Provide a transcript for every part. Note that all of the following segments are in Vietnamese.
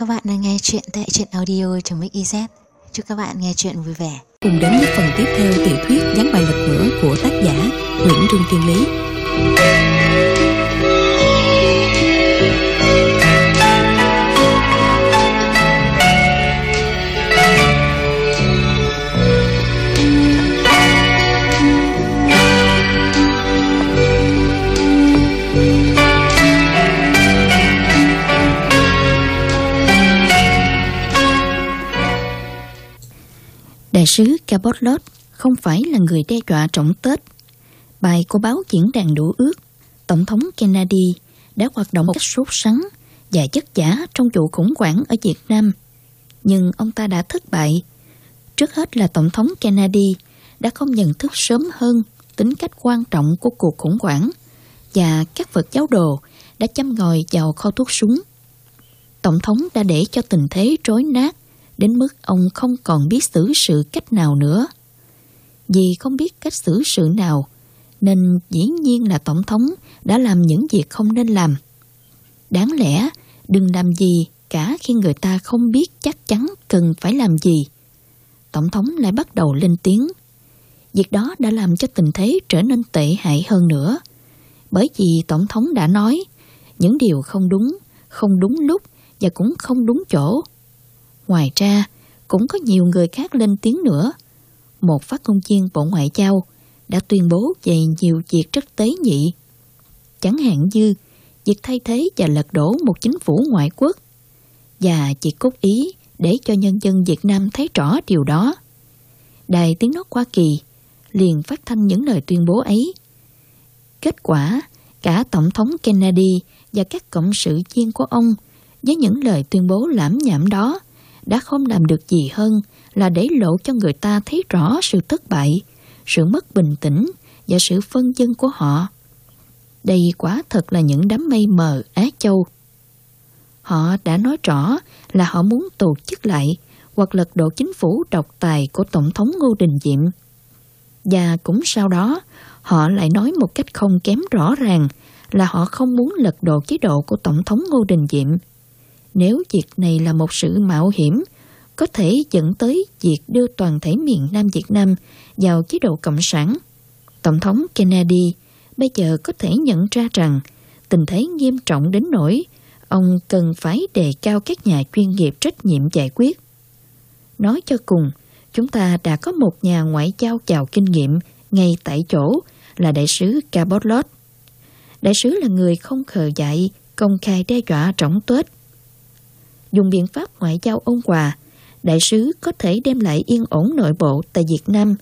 Các bạn đang nghe chuyện tại truyện audio.mix.iz Chúc các bạn nghe chuyện vui vẻ. Cùng đến với phần tiếp theo tiểu thuyết Gián bài lật ngửa của tác giả Nguyễn Trương Thiên Lý. Đại sứ Cabotlot không phải là người đe dọa trọng Tết. Bài của báo diễn đàn đủ ước, Tổng thống Kennedy đã hoạt động một cách sốt sắng và chất giả trong vụ khủng hoảng ở Việt Nam. Nhưng ông ta đã thất bại. Trước hết là Tổng thống Kennedy đã không nhận thức sớm hơn tính cách quan trọng của cuộc khủng hoảng và các vật giáo đồ đã châm ngòi vào kho thuốc súng. Tổng thống đã để cho tình thế rối nát đến mức ông không còn biết xử sự cách nào nữa. Vì không biết cách xử sự nào, nên dĩ nhiên là Tổng thống đã làm những việc không nên làm. Đáng lẽ, đừng làm gì cả khi người ta không biết chắc chắn cần phải làm gì. Tổng thống lại bắt đầu lên tiếng. Việc đó đã làm cho tình thế trở nên tệ hại hơn nữa. Bởi vì Tổng thống đã nói, những điều không đúng, không đúng lúc và cũng không đúng chỗ. Ngoài ra, cũng có nhiều người khác lên tiếng nữa. Một phát ngôn viên Bộ Ngoại giao đã tuyên bố về nhiều việc rất tế nhị. Chẳng hạn như việc thay thế và lật đổ một chính phủ ngoại quốc và chỉ cốt ý để cho nhân dân Việt Nam thấy rõ điều đó. Đài Tiếng Nói Hoa Kỳ liền phát thanh những lời tuyên bố ấy. Kết quả, cả Tổng thống Kennedy và các cộng sự viên của ông với những lời tuyên bố lãm nhảm đó đã không làm được gì hơn là để lộ cho người ta thấy rõ sự thất bại, sự mất bình tĩnh và sự phân dân của họ. Đây quả thật là những đám mây mờ Á Châu. Họ đã nói rõ là họ muốn tổ chức lại hoặc lật đổ chính phủ độc tài của Tổng thống Ngô Đình Diệm. Và cũng sau đó, họ lại nói một cách không kém rõ ràng là họ không muốn lật đổ chế độ của Tổng thống Ngô Đình Diệm. Nếu việc này là một sự mạo hiểm, có thể dẫn tới việc đưa toàn thể miền Nam Việt Nam vào chế độ Cộng sản. Tổng thống Kennedy bây giờ có thể nhận ra rằng tình thế nghiêm trọng đến nỗi ông cần phải đề cao các nhà chuyên nghiệp trách nhiệm giải quyết. Nói cho cùng, chúng ta đã có một nhà ngoại giao giàu kinh nghiệm ngay tại chỗ là đại sứ Cabotlot. Đại sứ là người không khờ dại, công khai đe dọa trọng tuết. Dùng biện pháp ngoại giao ôn hòa, đại sứ có thể đem lại yên ổn nội bộ tại Việt Nam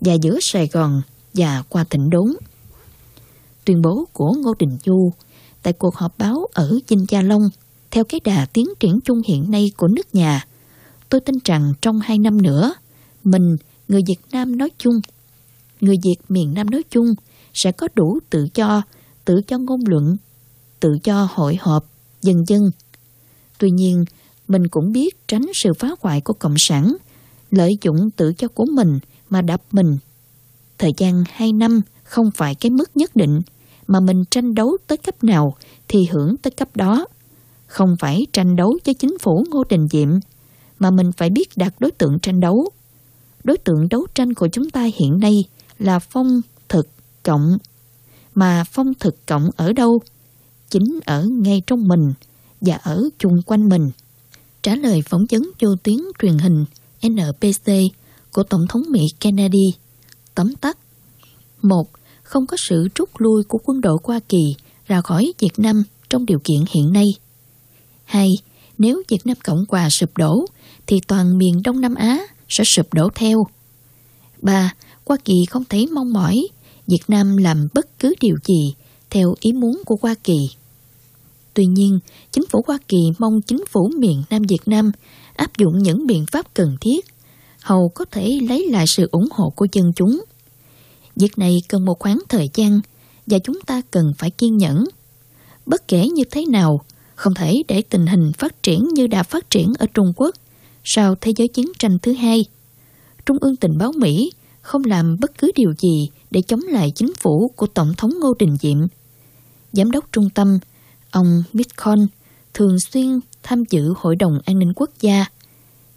và giữa Sài Gòn và qua tỉnh Đốn. Tuyên bố của Ngô Đình Du tại cuộc họp báo ở Vinh Gia Long theo cái đà tiến triển chung hiện nay của nước nhà, tôi tin rằng trong hai năm nữa, mình, người Việt Nam nói chung, người Việt miền Nam nói chung sẽ có đủ tự do, tự do ngôn luận, tự do hội họp, dân dân. Tuy nhiên, mình cũng biết tránh sự phá hoại của Cộng sản, lợi dụng tự do của mình mà đập mình. Thời gian 2 năm không phải cái mức nhất định, mà mình tranh đấu tới cấp nào thì hưởng tới cấp đó. Không phải tranh đấu với chính phủ Ngô Đình Diệm, mà mình phải biết đặt đối tượng tranh đấu. Đối tượng đấu tranh của chúng ta hiện nay là phong thực cộng. Mà phong thực cộng ở đâu? Chính ở ngay trong mình và ở chung quanh mình. Trả lời phỏng vấn vô tuyến truyền hình NPC của Tổng thống Mỹ Kennedy. Tóm tắt. một Không có sự rút lui của quân đội Hoa Kỳ ra khỏi Việt Nam trong điều kiện hiện nay. 2. Nếu Việt Nam Cộng Hòa sụp đổ, thì toàn miền Đông Nam Á sẽ sụp đổ theo. 3. Hoa Kỳ không thấy mong mỏi Việt Nam làm bất cứ điều gì theo ý muốn của Hoa Kỳ. Tuy nhiên, chính phủ Hoa Kỳ mong chính phủ miền Nam Việt Nam áp dụng những biện pháp cần thiết, hầu có thể lấy lại sự ủng hộ của dân chúng. Việc này cần một khoảng thời gian và chúng ta cần phải kiên nhẫn. Bất kể như thế nào, không thể để tình hình phát triển như đã phát triển ở Trung Quốc sau thế giới chiến tranh thứ hai. Trung ương tình báo Mỹ không làm bất cứ điều gì để chống lại chính phủ của Tổng thống Ngô Đình Diệm. Giám đốc trung tâm, ông Bitcoin, thường xuyên tham dự Hội đồng An ninh Quốc gia.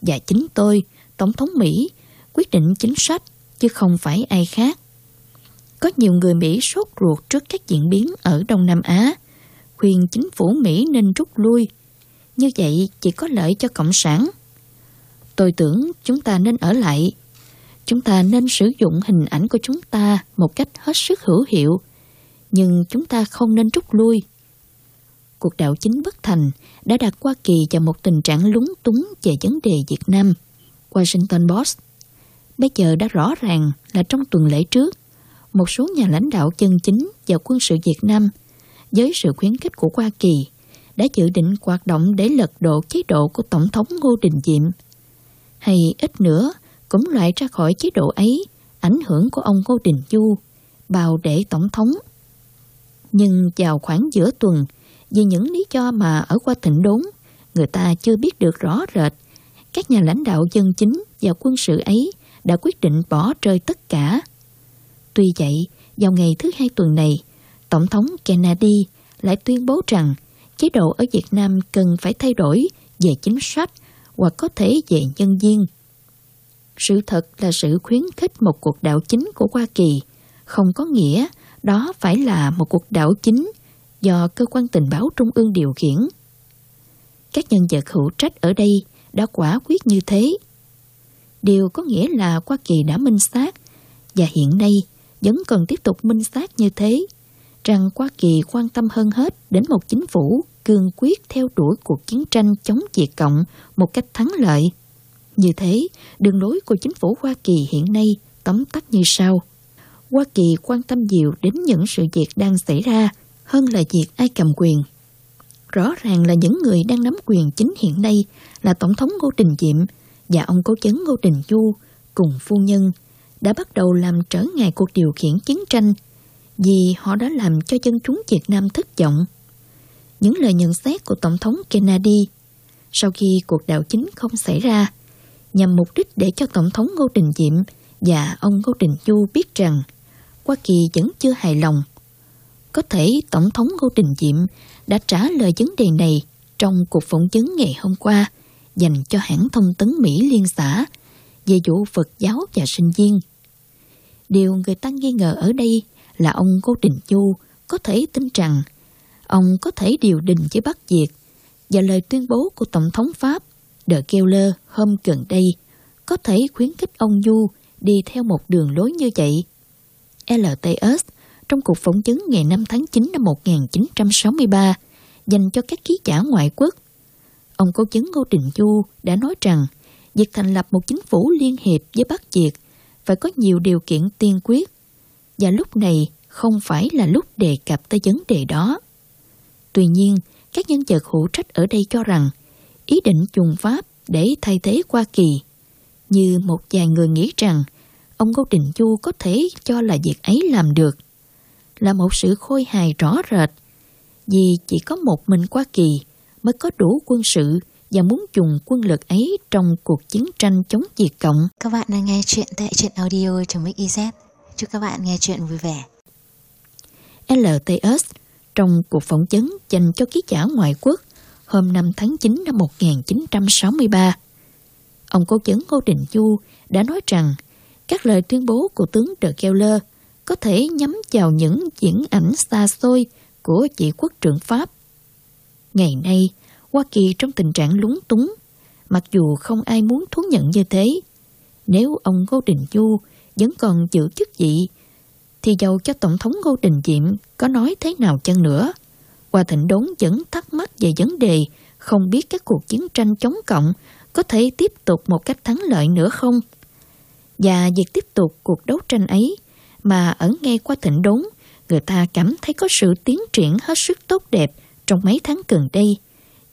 Và chính tôi, Tổng thống Mỹ, quyết định chính sách, chứ không phải ai khác. Có nhiều người Mỹ sốt ruột trước các diễn biến ở Đông Nam Á, khuyên chính phủ Mỹ nên rút lui. Như vậy chỉ có lợi cho Cộng sản. Tôi tưởng chúng ta nên ở lại. Chúng ta nên sử dụng hình ảnh của chúng ta một cách hết sức hữu hiệu, nhưng chúng ta không nên rút lui. Cuộc đảo chính bất thành đã đặt Hoa Kỳ vào một tình trạng lúng túng về vấn đề Việt Nam. Washington Post Bây giờ đã rõ ràng là trong tuần lễ trước, một số nhà lãnh đạo chân chính và quân sự Việt Nam với sự khuyến khích của Hoa Kỳ đã dự định hoạt động để lật đổ chế độ của Tổng thống Ngô Đình Diệm. Hay ít nữa cũng loại ra khỏi chế độ ấy ảnh hưởng của ông Ngô Đình Du, bào để Tổng thống. Nhưng vào khoảng giữa tuần, vì những lý do mà ở qua thịnh đốn, người ta chưa biết được rõ rệt, các nhà lãnh đạo dân chính và quân sự ấy đã quyết định bỏ rơi tất cả. Tuy vậy, vào ngày thứ hai tuần này, Tổng thống Kennedy lại tuyên bố rằng chế độ ở Việt Nam cần phải thay đổi về chính sách hoặc có thể về nhân viên. Sự thật là sự khuyến khích một cuộc đảo chính của Hoa Kỳ không có nghĩa đó phải là một cuộc đảo chính do cơ quan tình báo trung ương điều khiển. Các nhân vật hữu trách ở đây đã quả quyết như thế. Điều có nghĩa là Hoa Kỳ đã minh xác và hiện nay vẫn cần tiếp tục minh xác như thế rằng Hoa Kỳ quan tâm hơn hết đến một chính phủ cương quyết theo đuổi cuộc chiến tranh chống Việt Cộng một cách thắng lợi. Như thế, đường lối của chính phủ Hoa Kỳ hiện nay tóm tắt như sau. Hoa Kỳ quan tâm nhiều đến những sự việc đang xảy ra hơn là việc ai cầm quyền. Rõ ràng là những người đang nắm quyền chính hiện nay là Tổng thống Ngô Đình Diệm và ông cố vấn Ngô Đình Du cùng phu nhân đã bắt đầu làm trở ngại cuộc điều khiển chiến tranh vì họ đã làm cho dân chúng Việt Nam thất vọng. Những lời nhận xét của Tổng thống Kennedy sau khi cuộc đảo chính không xảy ra nhằm mục đích để cho Tổng thống Ngô Đình Diệm và ông Ngô Đình Du biết rằng Hoa Kỳ vẫn chưa hài lòng. Có thể Tổng thống Ngô Đình Diệm đã trả lời vấn đề này trong cuộc phỏng vấn ngày hôm qua, dành cho hãng thông tấn Mỹ Liên xã về vụ Phật giáo và sinh viên. Điều người ta nghi ngờ ở đây là ông Ngô Đình Du có thể tin rằng ông có thể điều đình với Bắc Việt và lời tuyên bố của Tổng thống Pháp De lơ hôm gần đây có thể khuyến khích ông Du đi theo một đường lối như vậy. LTS trong cuộc phỏng vấn ngày 5 tháng 9 năm 1963 dành cho các ký giả ngoại quốc. Ông cố vấn Ngô Đình Du đã nói rằng việc thành lập một chính phủ liên hiệp với Bắc Việt phải có nhiều điều kiện tiên quyết và lúc này không phải là lúc đề cập tới vấn đề đó. Tuy nhiên, các nhân vật hữu trách ở đây cho rằng ý định dùng Pháp để thay thế Hoa Kỳ như một vài người nghĩ rằng ông Ngô Đình Du có thể cho là việc ấy làm được là một sự khôi hài rõ rệt vì chỉ có một mình Hoa Kỳ mới có đủ quân sự và muốn dùng quân lực ấy trong cuộc chiến tranh chống Việt Cộng. Các bạn đang nghe chuyện tại truyện audio.mix.iz. Chúc các bạn nghe chuyện vui vẻ. LTS trong cuộc phỏng vấn dành cho ký giả ngoại quốc hôm 5 tháng 9 năm 1963. Ông cố vấn Ngô Đình Du đã nói rằng các lời tuyên bố của tướng De Keuler có thể nhắm vào những diễn ảnh xa xôi của vị quốc trưởng Pháp. Ngày nay, Hoa Kỳ trong tình trạng lúng túng, mặc dù không ai muốn thú nhận như thế. Nếu ông Ngô Đình Du vẫn còn giữ chức vị, thì dầu cho Tổng thống Ngô Đình Diệm có nói thế nào chăng nữa, Hoa Thịnh Đốn vẫn thắc mắc về vấn đề không biết các cuộc chiến tranh chống cộng có thể tiếp tục một cách thắng lợi nữa không? Và việc tiếp tục cuộc đấu tranh ấy mà ở ngay qua thịnh đốn, người ta cảm thấy có sự tiến triển hết sức tốt đẹp trong mấy tháng gần đây,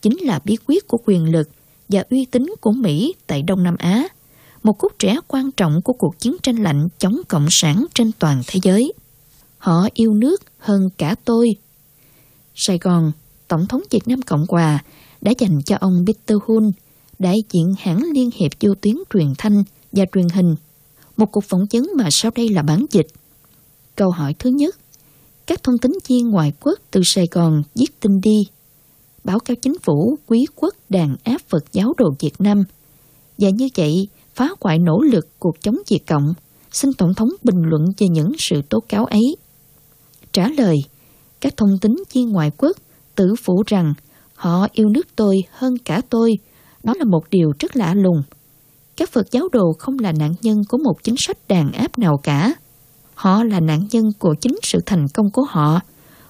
chính là bí quyết của quyền lực và uy tín của Mỹ tại Đông Nam Á, một khúc trẻ quan trọng của cuộc chiến tranh lạnh chống Cộng sản trên toàn thế giới. Họ yêu nước hơn cả tôi. Sài Gòn, Tổng thống Việt Nam Cộng Hòa đã dành cho ông Peter Hun, đại diện hãng Liên hiệp vô tuyến truyền thanh và truyền hình, một cuộc phỏng vấn mà sau đây là bản dịch. Câu hỏi thứ nhất, các thông tín viên ngoại quốc từ Sài Gòn viết tin đi. báo cáo chính phủ quý quốc đàn áp Phật giáo đồ Việt Nam. Và như vậy, phá hoại nỗ lực cuộc chống diệt Cộng, xin Tổng thống bình luận về những sự tố cáo ấy. Trả lời, các thông tín viên ngoại quốc tự phủ rằng họ yêu nước tôi hơn cả tôi. Đó là một điều rất lạ lùng. Các Phật giáo đồ không là nạn nhân của một chính sách đàn áp nào cả. Họ là nạn nhân của chính sự thành công của họ,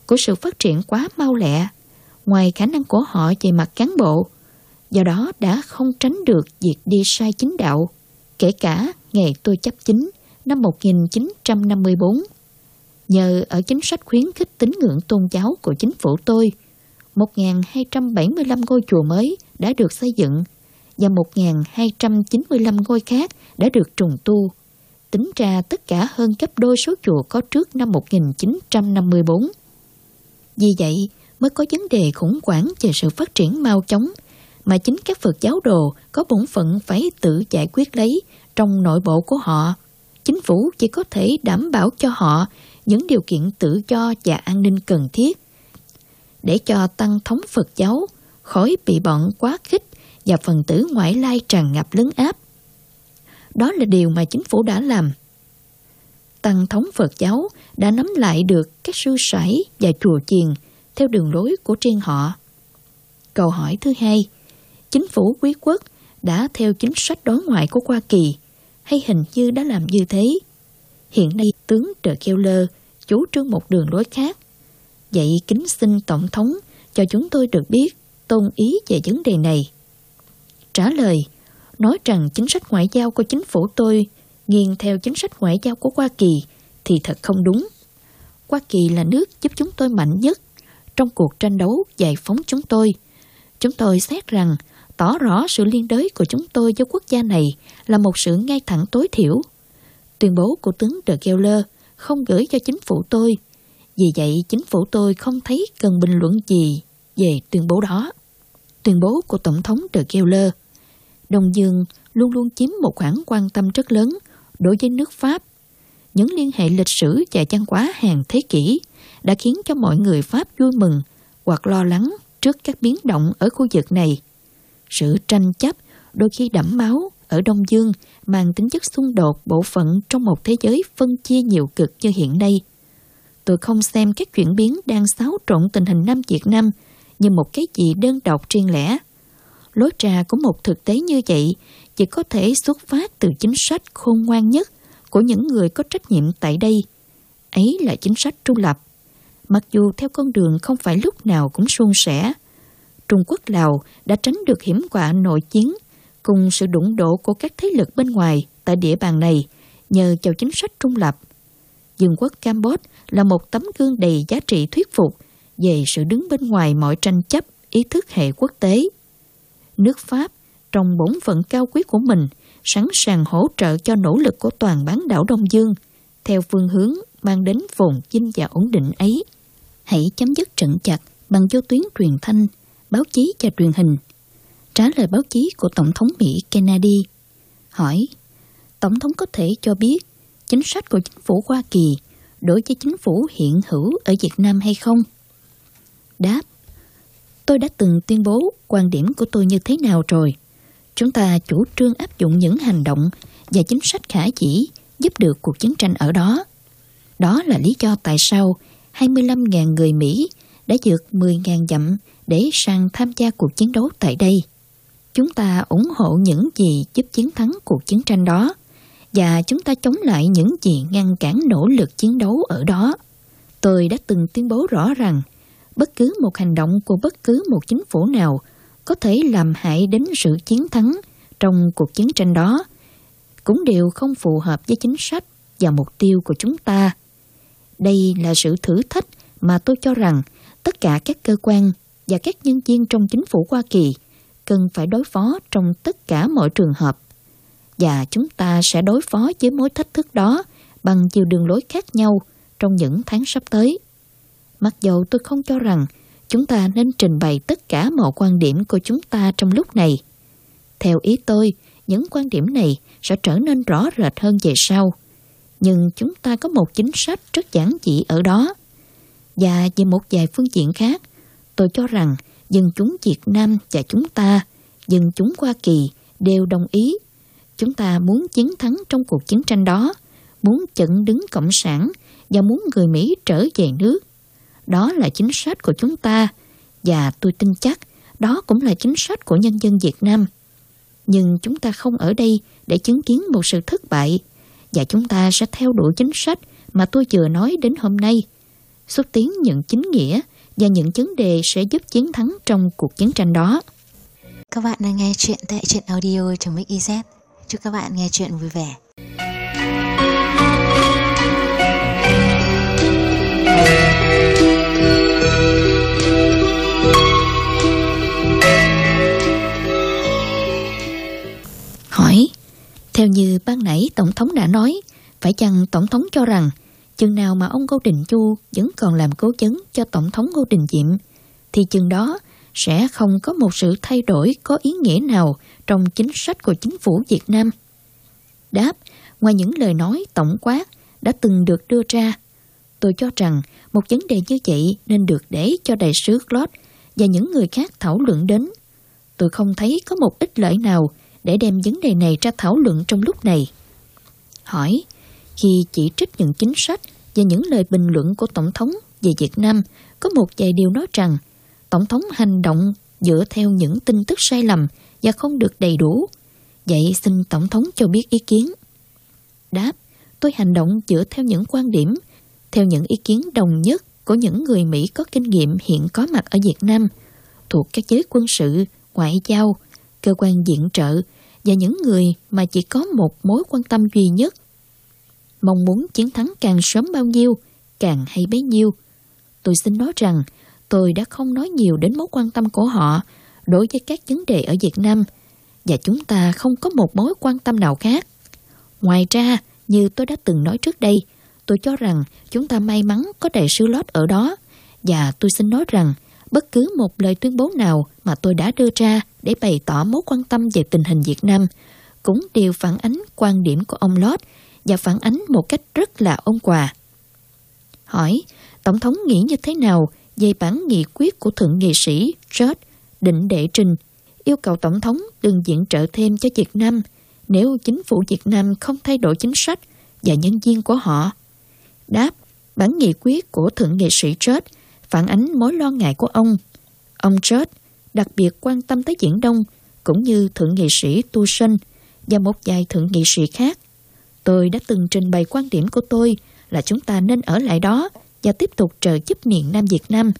của sự phát triển quá mau lẹ, ngoài khả năng của họ về mặt cán bộ. Do đó đã không tránh được việc đi sai chính đạo, kể cả ngày tôi chấp chính năm 1954. Nhờ ở chính sách khuyến khích tín ngưỡng tôn giáo của chính phủ tôi, 1.275 ngôi chùa mới đã được xây dựng và 1.295 ngôi khác đã được trùng tu. Tính ra tất cả hơn gấp đôi số chùa có trước năm 1954. Vì vậy mới có vấn đề khủng hoảng về sự phát triển mau chóng, mà chính các Phật giáo đồ có bổn phận phải tự giải quyết lấy trong nội bộ của họ. Chính phủ chỉ có thể đảm bảo cho họ những điều kiện tự do và an ninh cần thiết để cho tăng thống Phật giáo khỏi bị bọn quá khích và phần tử ngoại lai tràn ngập lấn áp. Đó là điều mà chính phủ đã làm. Tăng thống Phật giáo đã nắm lại được các sư sãi và chùa chiền theo đường lối của riêng họ. Câu hỏi thứ hai, chính phủ quý quốc đã theo chính sách đối ngoại của Hoa Kỳ hay hình như đã làm như thế? Hiện nay tướng Trợ Kêu Lơ chủ trương một đường lối khác. Vậy kính xin Tổng thống cho chúng tôi được biết tôn ý về vấn đề này. Trả lời, nói rằng chính sách ngoại giao của chính phủ tôi nghiêng theo chính sách ngoại giao của Hoa Kỳ thì thật không đúng. Hoa Kỳ là nước giúp chúng tôi mạnh nhất trong cuộc tranh đấu giải phóng chúng tôi. Chúng tôi xét rằng tỏ rõ sự liên đới của chúng tôi với quốc gia này là một sự ngay thẳng tối thiểu. Tuyên bố của tướng De Geller không gửi cho chính phủ tôi. Vì vậy, chính phủ tôi không thấy cần bình luận gì về tuyên bố đó. Tuyên bố của Tổng thống De Geller Đông Dương luôn luôn chiếm một khoảng quan tâm rất lớn đối với nước Pháp. Những liên hệ lịch sử và văn hóa hàng thế kỷ đã khiến cho mọi người Pháp vui mừng hoặc lo lắng trước các biến động ở khu vực này. Sự tranh chấp đôi khi đẫm máu ở Đông Dương mang tính chất xung đột bộ phận trong một thế giới phân chia nhiều cực như hiện nay. Tôi không xem các chuyển biến đang xáo trộn tình hình Nam Việt Nam như một cái gì đơn độc riêng lẻ. Lối trà của một thực tế như vậy chỉ có thể xuất phát từ chính sách khôn ngoan nhất của những người có trách nhiệm tại đây. Ấy là chính sách trung lập. Mặc dù theo con đường không phải lúc nào cũng suôn sẻ, Trung Quốc Lào đã tránh được hiểm họa nội chiến cùng sự đụng độ của các thế lực bên ngoài tại địa bàn này nhờ vào chính sách trung lập. Dương quốc Campuchia là một tấm gương đầy giá trị thuyết phục về sự đứng bên ngoài mọi tranh chấp ý thức hệ quốc tế. Nước Pháp, trong bổn phận cao quý của mình, sẵn sàng hỗ trợ cho nỗ lực của toàn bán đảo Đông Dương theo phương hướng mang đến phồn vinh và ổn định ấy. Hãy chấm dứt trận chặt bằng vô tuyến truyền thanh, báo chí và truyền hình trả lời báo chí của Tổng thống Mỹ Kennedy. Hỏi, Tổng thống có thể cho biết chính sách của chính phủ Hoa Kỳ đối với chính phủ hiện hữu ở Việt Nam hay không? Đáp, tôi đã từng tuyên bố quan điểm của tôi như thế nào rồi. Chúng ta chủ trương áp dụng những hành động và chính sách khả dĩ giúp được cuộc chiến tranh ở đó. Đó là lý do tại sao 25.000 người Mỹ đã vượt 10.000 dặm để sang tham gia cuộc chiến đấu tại đây. Chúng ta ủng hộ những gì giúp chiến thắng cuộc chiến tranh đó và chúng ta chống lại những gì ngăn cản nỗ lực chiến đấu ở đó. Tôi đã từng tuyên bố rõ rằng bất cứ một hành động của bất cứ một chính phủ nào có thể làm hại đến sự chiến thắng trong cuộc chiến tranh đó, cũng đều không phù hợp với chính sách và mục tiêu của chúng ta. Đây là sự thử thách mà tôi cho rằng tất cả các cơ quan và các nhân viên trong chính phủ Hoa Kỳ cần phải đối phó trong tất cả mọi trường hợp. Và chúng ta sẽ đối phó với mối thách thức đó bằng nhiều đường lối khác nhau trong những tháng sắp tới. Mặc dù tôi không cho rằng chúng ta nên trình bày tất cả mọi quan điểm của chúng ta trong lúc này. Theo ý tôi, những quan điểm này sẽ trở nên rõ rệt hơn về sau. Nhưng chúng ta có một chính sách rất giản dị ở đó. Và về một vài phương diện khác, tôi cho rằng dân chúng Việt Nam và chúng ta, dân chúng Hoa Kỳ đều đồng ý. Chúng ta muốn chiến thắng trong cuộc chiến tranh đó, muốn chặn đứng Cộng sản và muốn người Mỹ trở về nước. Đó là chính sách của chúng ta và tôi tin chắc đó cũng là chính sách của nhân dân Việt Nam. Nhưng chúng ta không ở đây để chứng kiến một sự thất bại và chúng ta sẽ theo đuổi chính sách mà tôi vừa nói đến hôm nay. Xúc tiến những chính nghĩa và những vấn đề sẽ giúp chiến thắng trong cuộc chiến tranh đó. Các bạn đang nghe chuyện tại truyện audio trong Mix Chúc các bạn nghe chuyện vui vẻ. Theo như ban nãy Tổng thống đã nói, phải chăng Tổng thống cho rằng chừng nào mà ông Ngô Đình Chu vẫn còn làm cố vấn cho Tổng thống Ngô Đình Diệm, thì chừng đó sẽ không có một sự thay đổi có ý nghĩa nào trong chính sách của chính phủ Việt Nam. Đáp, ngoài những lời nói tổng quát đã từng được đưa ra, tôi cho rằng một vấn đề như vậy nên được để cho đại sứ Claude và những người khác thảo luận đến. Tôi không thấy có một ít lợi nào để đem vấn đề này ra thảo luận trong lúc này. Hỏi, khi chỉ trích những chính sách và những lời bình luận của Tổng thống về Việt Nam, có một vài điều nói rằng Tổng thống hành động dựa theo những tin tức sai lầm và không được đầy đủ. Vậy xin Tổng thống cho biết ý kiến. Đáp, tôi hành động dựa theo những quan điểm, theo những ý kiến đồng nhất của những người Mỹ có kinh nghiệm hiện có mặt ở Việt Nam, thuộc các giới quân sự, ngoại giao, cơ quan diễn trợ và những người mà chỉ có một mối quan tâm duy nhất. Mong muốn chiến thắng càng sớm bao nhiêu, càng hay bấy nhiêu. Tôi xin nói rằng tôi đã không nói nhiều đến mối quan tâm của họ đối với các vấn đề ở Việt Nam và chúng ta không có một mối quan tâm nào khác. Ngoài ra, như tôi đã từng nói trước đây, tôi cho rằng chúng ta may mắn có đại sứ Lót ở đó và tôi xin nói rằng bất cứ một lời tuyên bố nào mà tôi đã đưa ra để bày tỏ mối quan tâm về tình hình Việt Nam cũng đều phản ánh quan điểm của ông Lord và phản ánh một cách rất là ôn quà. Hỏi, Tổng thống nghĩ như thế nào về bản nghị quyết của Thượng nghị sĩ George định đệ trình yêu cầu Tổng thống đừng viện trợ thêm cho Việt Nam nếu chính phủ Việt Nam không thay đổi chính sách và nhân viên của họ. Đáp, bản nghị quyết của Thượng nghị sĩ George phản ánh mối lo ngại của ông. Ông George đặc biệt quan tâm tới diễn Đông cũng như Thượng nghị sĩ Tu Sinh và một vài thượng nghị sĩ khác. Tôi đã từng trình bày quan điểm của tôi là chúng ta nên ở lại đó và tiếp tục trợ giúp miền Nam Việt Nam.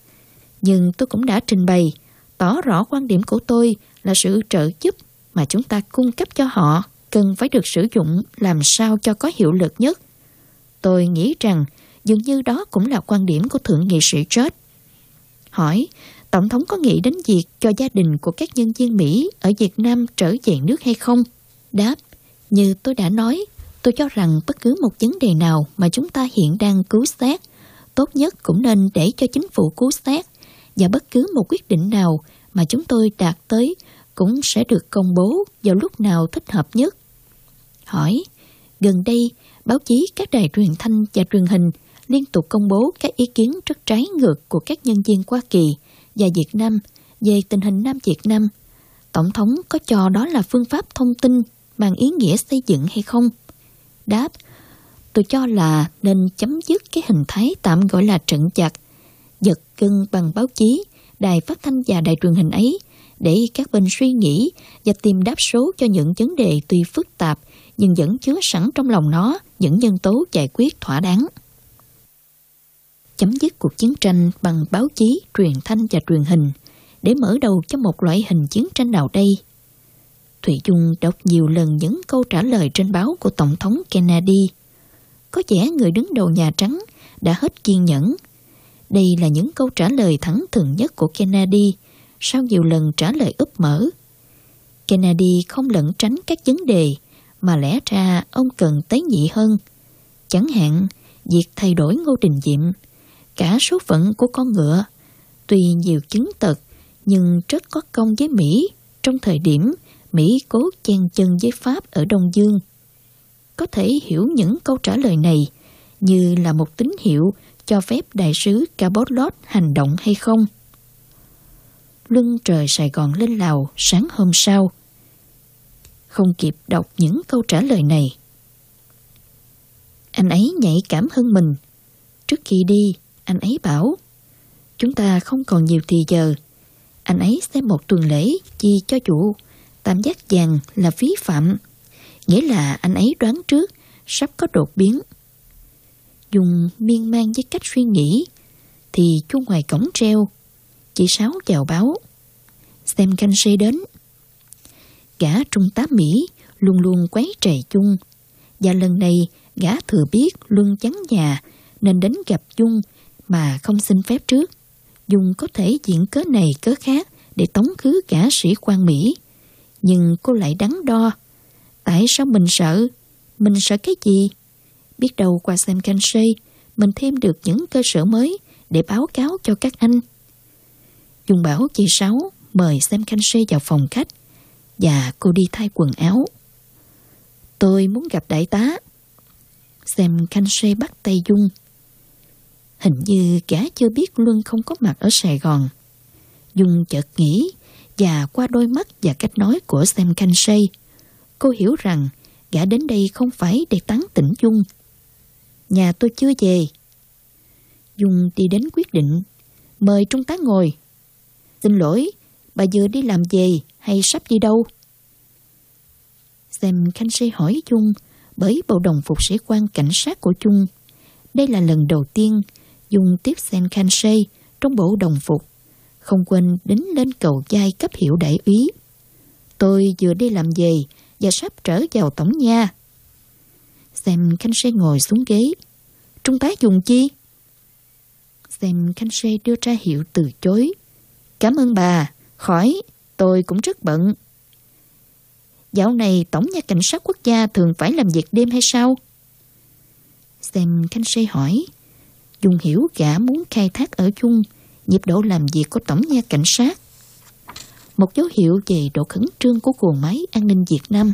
Nhưng tôi cũng đã trình bày, tỏ rõ quan điểm của tôi là sự trợ giúp mà chúng ta cung cấp cho họ cần phải được sử dụng làm sao cho có hiệu lực nhất. Tôi nghĩ rằng dường như đó cũng là quan điểm của Thượng nghị sĩ George. Hỏi, Tổng thống có nghĩ đến việc cho gia đình của các nhân viên Mỹ ở Việt Nam trở về nước hay không? Đáp, như tôi đã nói, tôi cho rằng bất cứ một vấn đề nào mà chúng ta hiện đang cứu xét, tốt nhất cũng nên để cho chính phủ cứu xét và bất cứ một quyết định nào mà chúng tôi đạt tới cũng sẽ được công bố vào lúc nào thích hợp nhất. Hỏi, gần đây, báo chí các đài truyền thanh và truyền hình liên tục công bố các ý kiến rất trái ngược của các nhân viên Hoa Kỳ và Việt Nam về tình hình Nam Việt Nam. Tổng thống có cho đó là phương pháp thông tin mang ý nghĩa xây dựng hay không? Đáp, tôi cho là nên chấm dứt cái hình thái tạm gọi là trận chặt, giật cưng bằng báo chí, đài phát thanh và đài truyền hình ấy để các bên suy nghĩ và tìm đáp số cho những vấn đề tuy phức tạp nhưng vẫn chứa sẵn trong lòng nó những nhân tố giải quyết thỏa đáng chấm dứt cuộc chiến tranh bằng báo chí, truyền thanh và truyền hình để mở đầu cho một loại hình chiến tranh nào đây? Thủy Dung đọc nhiều lần những câu trả lời trên báo của Tổng thống Kennedy. Có vẻ người đứng đầu Nhà Trắng đã hết kiên nhẫn. Đây là những câu trả lời thẳng thừng nhất của Kennedy sau nhiều lần trả lời úp mở. Kennedy không lẩn tránh các vấn đề mà lẽ ra ông cần tế nhị hơn. Chẳng hạn, việc thay đổi Ngô Đình Diệm cả số phận của con ngựa. Tuy nhiều chứng tật, nhưng rất có công với Mỹ trong thời điểm Mỹ cố chen chân với Pháp ở Đông Dương. Có thể hiểu những câu trả lời này như là một tín hiệu cho phép đại sứ Cabot hành động hay không? lưng trời Sài Gòn lên Lào sáng hôm sau. Không kịp đọc những câu trả lời này. Anh ấy nhạy cảm hơn mình. Trước khi đi, anh ấy bảo, Chúng ta không còn nhiều thì giờ. Anh ấy xem một tuần lễ chi cho chủ. Tam giác vàng là phí phạm. Nghĩa là anh ấy đoán trước, sắp có đột biến. Dùng miên man với cách suy nghĩ, thì chuông ngoài cổng treo. Chị Sáu chào báo. Xem canh xe đến. Gã trung tá Mỹ luôn luôn quấy trầy chung. Và lần này, gã thừa biết Luân chắn nhà nên đến gặp Dung mà không xin phép trước. Dung có thể diễn cớ này cớ khác để tống khứ cả sĩ quan Mỹ. Nhưng cô lại đắn đo. Tại sao mình sợ? Mình sợ cái gì? Biết đâu qua xem canh xây, mình thêm được những cơ sở mới để báo cáo cho các anh. Dung bảo chị Sáu mời xem canh xây vào phòng khách và cô đi thay quần áo. Tôi muốn gặp đại tá. Xem canh xây bắt tay Dung. Hình như gã chưa biết Luân không có mặt ở Sài Gòn. Dung chợt nghĩ và qua đôi mắt và cách nói của Sam Kansay, cô hiểu rằng gã đến đây không phải để tán tỉnh Dung. Nhà tôi chưa về. Dung đi đến quyết định, mời Trung tá ngồi. Xin lỗi, bà vừa đi làm về hay sắp đi đâu? Sam Kansay hỏi Dung bởi bộ đồng phục sĩ quan cảnh sát của Chung. Đây là lần đầu tiên dùng tiếp sen Kansay trong bộ đồng phục không quên đính lên cầu giai cấp hiệu đại úy. Tôi vừa đi làm về và sắp trở vào tổng nha. Xem Khanh ngồi xuống ghế. Trung tá dùng chi? Xem Khanh đưa ra hiệu từ chối. Cảm ơn bà, khỏi, tôi cũng rất bận. Dạo này Tổng nha Cảnh sát quốc gia thường phải làm việc đêm hay sao? Xem Khanh Sê hỏi. Dung hiểu gã muốn khai thác ở chung nhịp độ làm việc của Tổng nha Cảnh sát. Một dấu hiệu về độ khẩn trương của cuồng máy an ninh Việt Nam,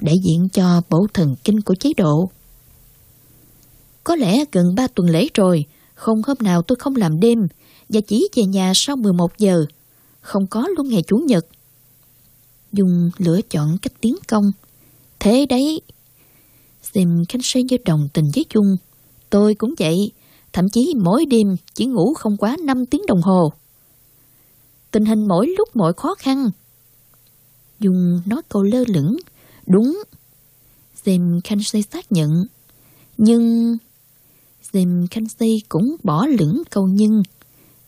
đại diện cho bộ thần kinh của chế độ. Có lẽ gần 3 tuần lễ rồi, không hôm nào tôi không làm đêm và chỉ về nhà sau 11 giờ, không có luôn ngày Chủ nhật. Dung lựa chọn cách tiến công. Thế đấy, xem Khánh xây như đồng tình với Dung. Tôi cũng vậy, thậm chí mỗi đêm chỉ ngủ không quá 5 tiếng đồng hồ. Tình hình mỗi lúc mỗi khó khăn. Dung nói câu lơ lửng, đúng. Xem Kansai xác nhận. Nhưng... Xem Kansai cũng bỏ lửng câu nhưng.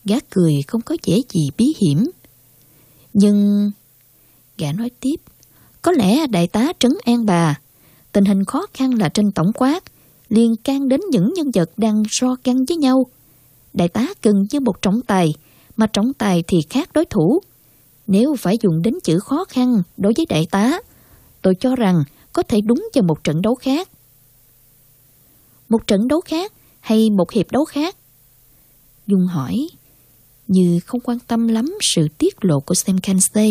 Gã cười không có vẻ gì bí hiểm. Nhưng... Gã nói tiếp. Có lẽ đại tá trấn an bà. Tình hình khó khăn là trên tổng quát liên can đến những nhân vật đang so căng với nhau. Đại tá cần như một trọng tài, mà trọng tài thì khác đối thủ. Nếu phải dùng đến chữ khó khăn đối với đại tá, tôi cho rằng có thể đúng cho một trận đấu khác. Một trận đấu khác hay một hiệp đấu khác? Dung hỏi, như không quan tâm lắm sự tiết lộ của Sam Kansay.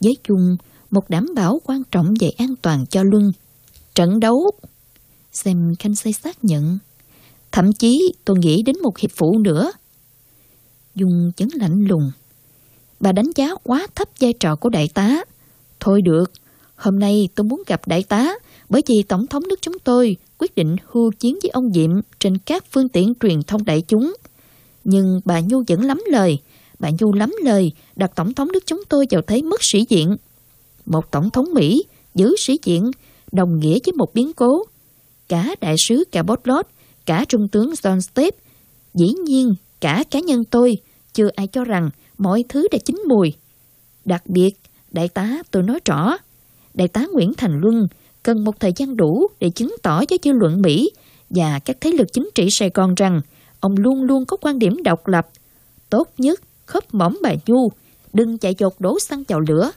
Với Dung, một đảm bảo quan trọng về an toàn cho Luân. Trận đấu Xem Khanh xây xác nhận. Thậm chí tôi nghĩ đến một hiệp phụ nữa. Dung chấn lạnh lùng. Bà đánh giá quá thấp vai trò của đại tá. Thôi được, hôm nay tôi muốn gặp đại tá bởi vì Tổng thống nước chúng tôi quyết định hưu chiến với ông Diệm trên các phương tiện truyền thông đại chúng. Nhưng bà Nhu vẫn lắm lời. Bà Nhu lắm lời đặt Tổng thống nước chúng tôi vào thế mất sĩ diện. Một Tổng thống Mỹ giữ sĩ diện đồng nghĩa với một biến cố cả đại sứ cả Botlot, cả trung tướng John Stepp. Dĩ nhiên, cả cá nhân tôi, chưa ai cho rằng mọi thứ đã chín mùi. Đặc biệt, đại tá tôi nói rõ, đại tá Nguyễn Thành Luân cần một thời gian đủ để chứng tỏ với dư luận Mỹ và các thế lực chính trị Sài Gòn rằng ông luôn luôn có quan điểm độc lập. Tốt nhất, khớp mỏng bà Nhu, đừng chạy dột đổ xăng vào lửa.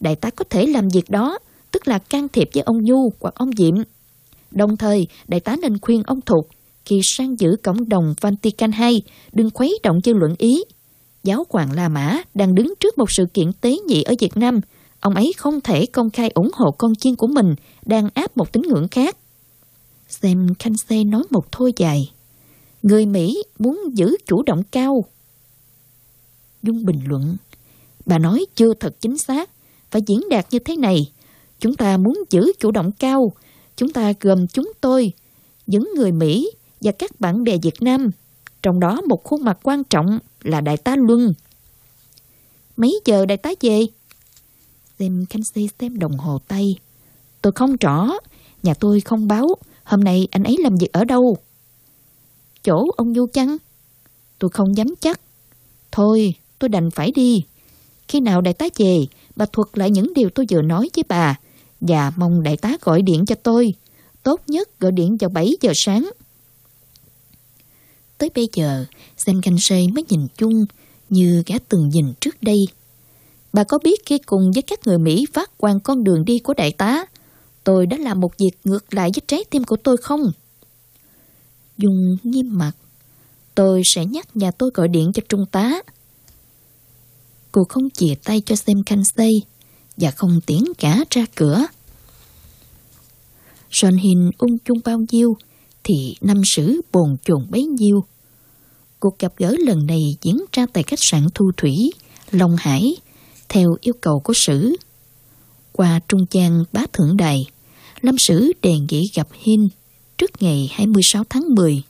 Đại tá có thể làm việc đó, tức là can thiệp với ông Nhu hoặc ông Diệm. Đồng thời, đại tá nên khuyên ông Thục khi sang giữ cộng đồng Vatican II đừng khuấy động dư luận Ý. Giáo hoàng La Mã đang đứng trước một sự kiện tế nhị ở Việt Nam. Ông ấy không thể công khai ủng hộ con chiên của mình đang áp một tín ngưỡng khác. Xem Khanh Kansai nói một thôi dài. Người Mỹ muốn giữ chủ động cao. Dung bình luận. Bà nói chưa thật chính xác, phải diễn đạt như thế này. Chúng ta muốn giữ chủ động cao, chúng ta gồm chúng tôi, những người Mỹ và các bạn bè Việt Nam, trong đó một khuôn mặt quan trọng là Đại tá Luân. Mấy giờ Đại tá về? Xem Kenzie xem đồng hồ tay. Tôi không rõ, nhà tôi không báo, hôm nay anh ấy làm việc ở đâu? Chỗ ông Du chăng? Tôi không dám chắc. Thôi, tôi đành phải đi. Khi nào đại tá về, bà thuật lại những điều tôi vừa nói với bà và mong đại tá gọi điện cho tôi. Tốt nhất gọi điện vào 7 giờ sáng. Tới bây giờ, Sam Kansai mới nhìn chung như gã từng nhìn trước đây. Bà có biết khi cùng với các người Mỹ phát quan con đường đi của đại tá, tôi đã làm một việc ngược lại với trái tim của tôi không? Dung nghiêm mặt. Tôi sẽ nhắc nhà tôi gọi điện cho trung tá. Cô không chìa tay cho Sam Kansai và không tiến cả ra cửa. Son Hin ung chung bao nhiêu thì năm sử bồn chồn bấy nhiêu. Cuộc gặp gỡ lần này diễn ra tại khách sạn Thu Thủy, Long Hải, theo yêu cầu của sử. Qua trung trang bá thượng đài, Lâm Sử đề nghị gặp Hin trước ngày 26 tháng 10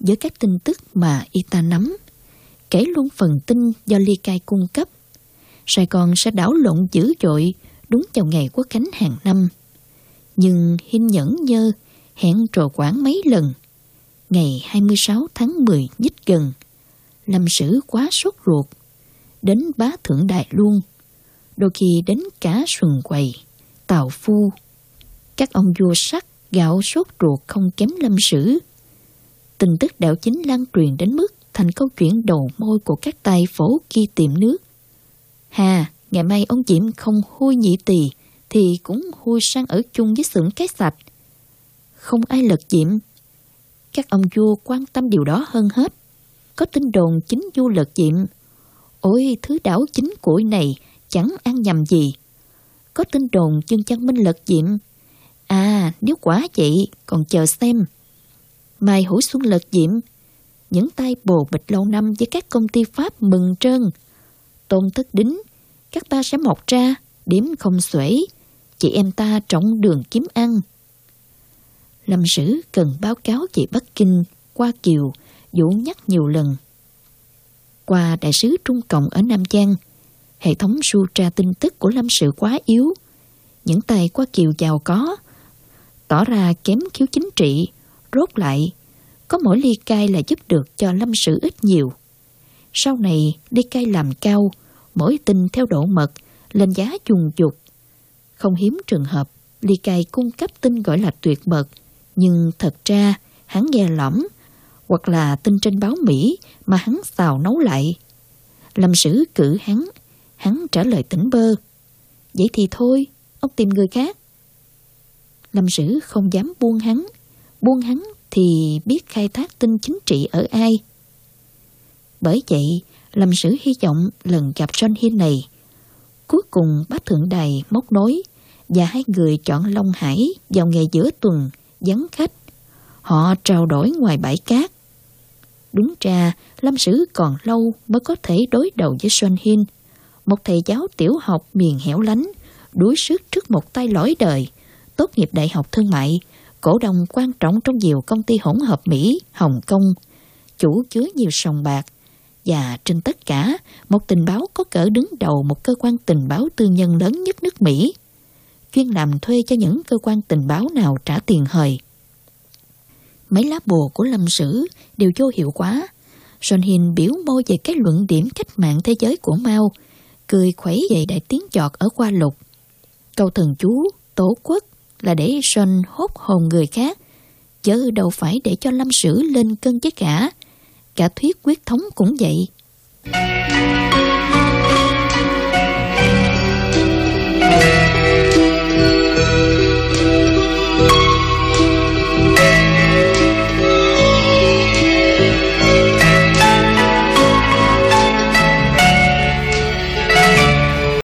với các tin tức mà y ta nắm, kể luôn phần tin do Ly Cai cung cấp. Sài Gòn sẽ đảo lộn dữ dội đúng vào ngày quốc khánh hàng năm. Nhưng hình nhẫn nhơ hẹn trò quản mấy lần. Ngày 26 tháng 10 nhích gần, Lâm Sử quá sốt ruột, đến bá thượng đại luôn. Đôi khi đến cả sườn quầy, tàu phu. Các ông vua sắc gạo sốt ruột không kém lâm sử. Tin tức đạo chính lan truyền đến mức thành câu chuyện đầu môi của các tài phố kia tìm nước. Hà, ngày mai ông Diệm không hôi nhị tỳ thì cũng hôi sang ở chung với xưởng cái sạch. Không ai lật Diệm. Các ông vua quan tâm điều đó hơn hết. Có tin đồn chính vua lật Diệm. Ôi, thứ đảo chính củi này chẳng ăn nhầm gì. Có tin đồn chân chân minh lật Diệm À, nếu quả vậy, còn chờ xem. Mai hữu xuân lật diệm, những tay bồ bịch lâu năm với các công ty Pháp mừng trơn. Tôn thất đính, các ta sẽ mọc ra, điểm không xuể, chị em ta trọng đường kiếm ăn. Lâm Sử cần báo cáo chị Bắc Kinh qua Kiều, vũ nhắc nhiều lần. Qua đại sứ Trung Cộng ở Nam Giang, hệ thống su tra tin tức của Lâm Sử quá yếu. Những tay qua Kiều giàu có, tỏ ra kém khiếu chính trị, rốt lại, có mỗi ly cai là giúp được cho lâm sử ít nhiều. Sau này, ly cai làm cao, mỗi tin theo độ mật, lên giá trùng dục. Không hiếm trường hợp, ly cai cung cấp tin gọi là tuyệt mật, nhưng thật ra hắn nghe lỏng, hoặc là tin trên báo Mỹ mà hắn xào nấu lại. Lâm sử cử hắn, hắn trả lời tỉnh bơ. Vậy thì thôi, ông tìm người khác. Lâm Sử không dám buông hắn. Buông hắn thì biết khai thác tin chính trị ở ai. Bởi vậy, Lâm Sử hy vọng lần gặp John Hiên này. Cuối cùng bác thượng đài móc nối và hai người chọn Long Hải vào ngày giữa tuần vắng khách. Họ trao đổi ngoài bãi cát. Đúng ra, Lâm Sử còn lâu mới có thể đối đầu với Son Hiên, một thầy giáo tiểu học miền hẻo lánh, đuối sức trước một tay lõi đời, tốt nghiệp đại học thương mại, cổ đông quan trọng trong nhiều công ty hỗn hợp Mỹ, Hồng Kông, chủ chứa nhiều sòng bạc, và trên tất cả, một tình báo có cỡ đứng đầu một cơ quan tình báo tư nhân lớn nhất nước Mỹ, chuyên làm thuê cho những cơ quan tình báo nào trả tiền hời. Mấy lá bùa của Lâm Sử đều vô hiệu quả. John Hin biểu môi về cái luận điểm cách mạng thế giới của Mao, cười khuấy dậy đại tiếng chọt ở qua lục. Câu thần chú, tổ quốc, là để John hốt hồn người khác, chứ đâu phải để cho Lâm Sử lên cân chết cả. Cả thuyết quyết thống cũng vậy.